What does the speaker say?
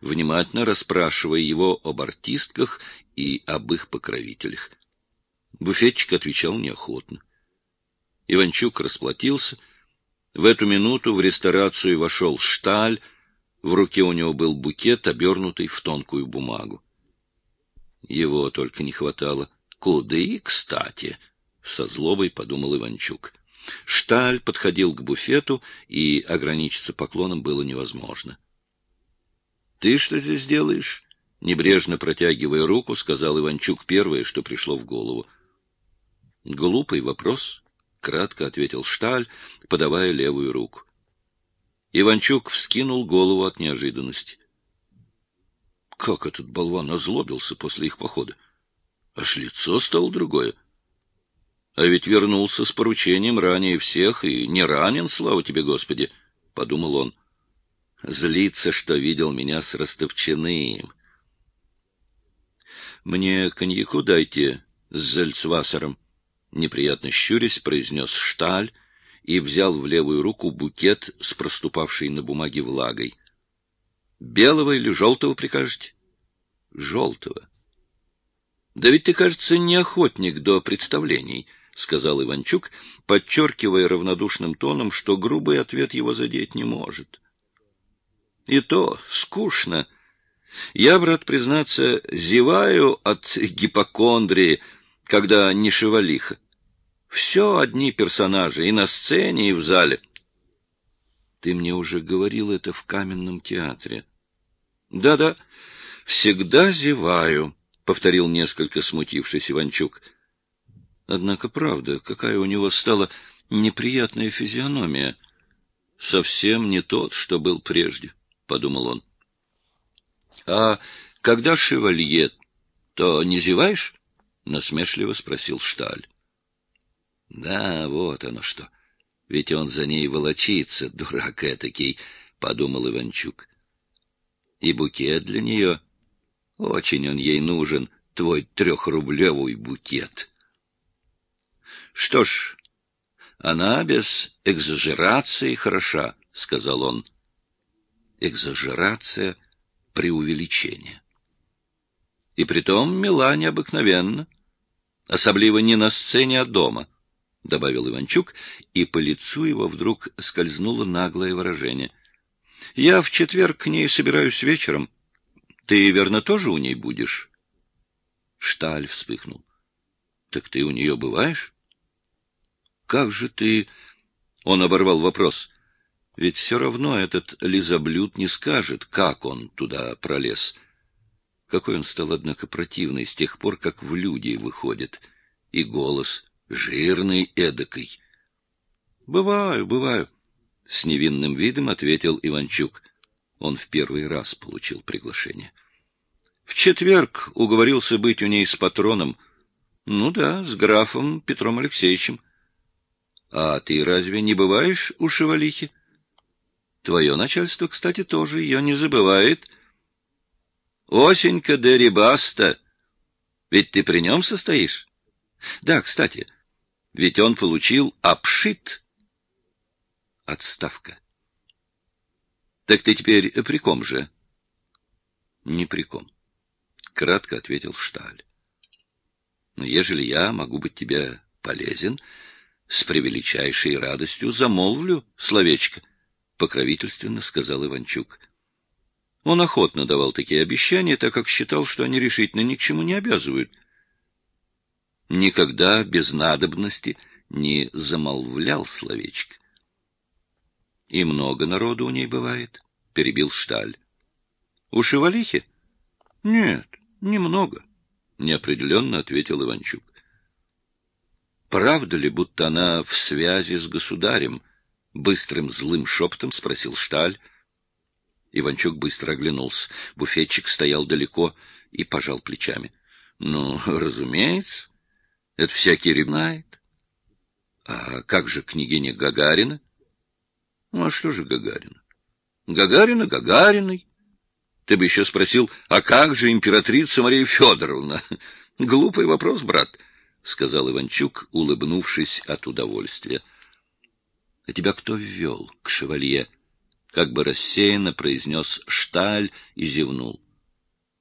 внимательно расспрашивая его об артистках и об их покровителях. Буфетчик отвечал неохотно. Иванчук расплатился. В эту минуту в ресторацию вошел Шталь. В руке у него был букет, обернутый в тонкую бумагу. Его только не хватало. Куды, кстати, со злобой подумал Иванчук. Шталь подходил к буфету, и ограничиться поклоном было невозможно. Ты что здесь делаешь? Небрежно протягивая руку, сказал Иванчук первое, что пришло в голову. Глупый вопрос, кратко ответил Шталь, подавая левую руку. Иванчук вскинул голову от неожиданности. Как этот болван озлобился после их похода! Аж лицо стало другое. А ведь вернулся с поручением ранее всех и не ранен, слава тебе, Господи, — подумал он. Злится, что видел меня с Растопчаным. Мне коньяку дайте с зельцвассером, — неприятно щурясь произнес Шталь и взял в левую руку букет с проступавшей на бумаге влагой. Белого или желтого прикажете? Желтого. Да ведь ты, кажется, не охотник до представлений, — сказал Иванчук, подчеркивая равнодушным тоном, что грубый ответ его задеть не может. И то скучно. Я, брат, признаться, зеваю от гипокондрии, когда не шевалиха. Все одни персонажи, и на сцене, и в зале. Ты мне уже говорил это в каменном театре. Да-да, всегда зеваю, повторил несколько смутившись Иванчук. Однако правда, какая у него стала неприятная физиономия. Совсем не тот, что был прежде, подумал он. А когда шевалье, то не зеваешь? насмешливо спросил Шталь. Да, вот оно что. Ведь он за ней волочится, дурак этакий, подумал Иванчук. И букет для нее. Очень он ей нужен, твой трехрублевый букет. Что ж, она без экзажерации хороша, — сказал он. Экзажерация — преувеличение. И притом мила необыкновенно, особливо не на сцене, а дома, — добавил Иванчук, и по лицу его вдруг скользнуло наглое выражение — я в четверг к ней собираюсь вечером. Ты, верно, тоже у ней будешь? Шталь вспыхнул. Так ты у нее бываешь? Как же ты... Он оборвал вопрос. Ведь все равно этот лизоблюд не скажет, как он туда пролез. Какой он стал, однако, противный с тех пор, как в люди выходит. И голос жирный эдакой. Бываю, бываю. С невинным видом ответил Иванчук. Он в первый раз получил приглашение. В четверг уговорился быть у ней с патроном. Ну да, с графом Петром Алексеевичем. А ты разве не бываешь у Шевалихи? Твое начальство, кстати, тоже ее не забывает. Осенька де Рибаста. Ведь ты при нем состоишь? Да, кстати, ведь он получил обшит отставка. Так ты теперь при ком же? Не при ком, кратко ответил Шталь. Но ежели я могу быть тебе полезен, с превеличайшей радостью замолвлю словечко, покровительственно сказал Иванчук. Он охотно давал такие обещания, так как считал, что они решительно ни к чему не обязывают. Никогда без надобности не замолвлял словечко. — И много народу у ней бывает? — перебил Шталь. — У Шевалихи? — Нет, немного, — неопределенно ответил Иванчук. — Правда ли, будто она в связи с государем? — быстрым злым шепотом спросил Шталь. Иванчук быстро оглянулся. Буфетчик стоял далеко и пожал плечами. — Ну, разумеется, это всякий ревнает. — А как же княгиня Гагарина? — ну, а что же Гагарина? Гагарина Гагариной. Ты бы еще спросил, а как же императрица Мария Федоровна? Глупый вопрос, брат, — сказал Иванчук, улыбнувшись от удовольствия. — А тебя кто ввел к шевалье? как бы рассеянно произнес Шталь и зевнул.